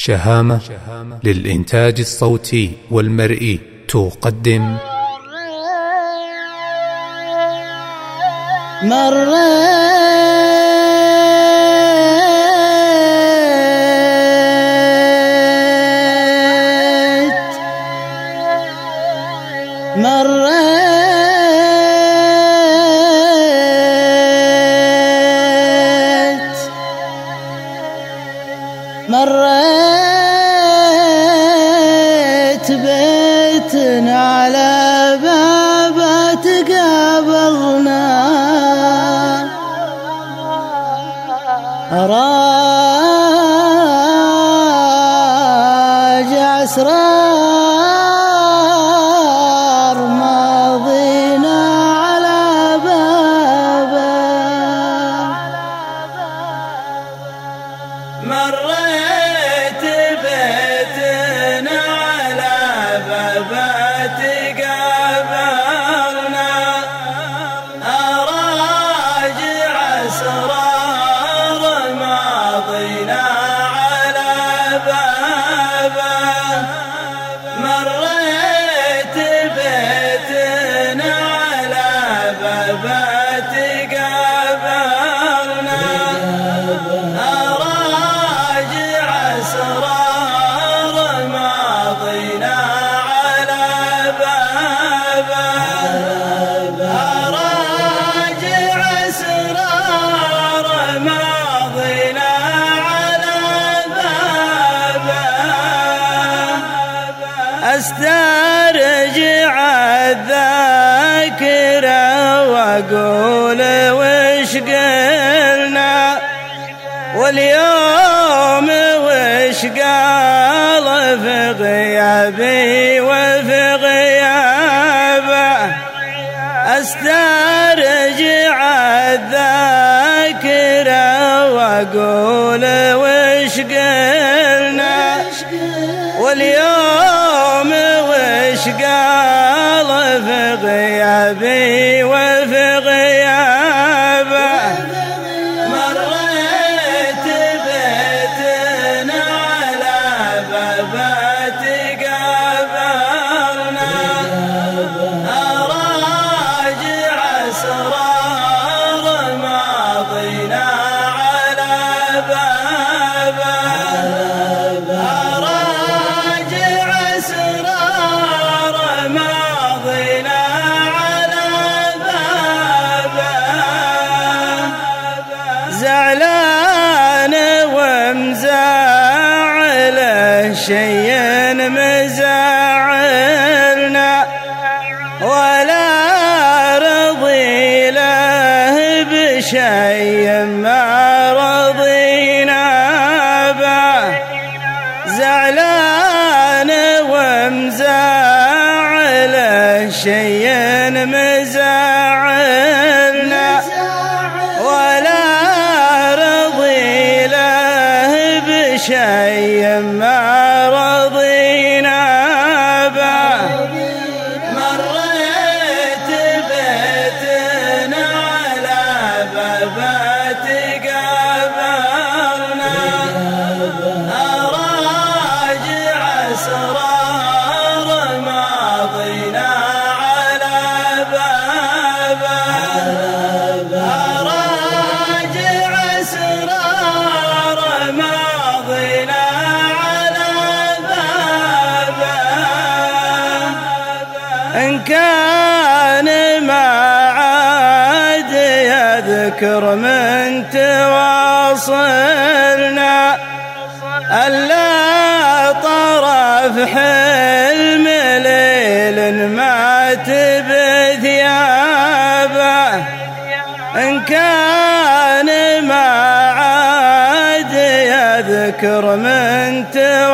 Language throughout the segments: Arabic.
شهامة للإنتاج الصوتي والمرئي تقدم. مريت مريت بيت على بابه تقابلنا. راجع اسرار بابه أسترجع الذاكرة وأقول وش قلنا؟ واليوم وش قال في غيابي وفي غيابه استرجع الذاكرة وأقول وش قلنا؟ واليوم وش قال زعلان ومزعل شيء مزعلنا. ولا رضي له بشيء ما إن كان ما عاد يذكر من تواصلنا. ألا طرف حلم ليل مات بثيابه. إن كان ما عاد يذكر من تواصلنا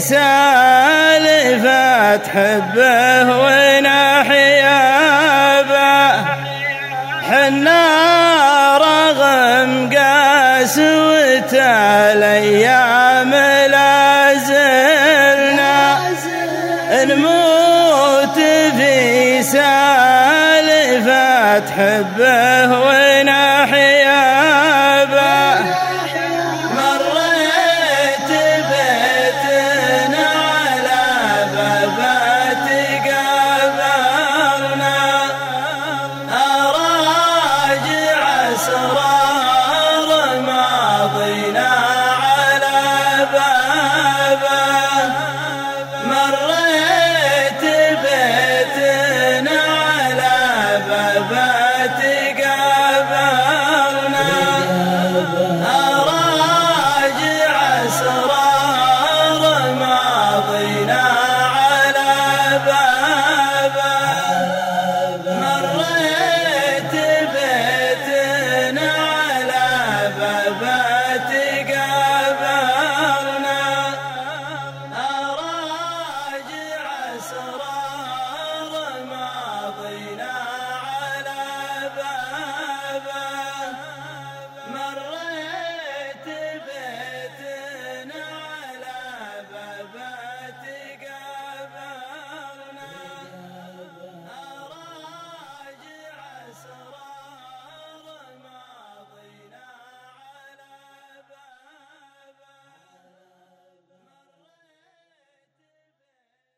سالفة حبه ونحيا به. حنا رغم قسوة الأيام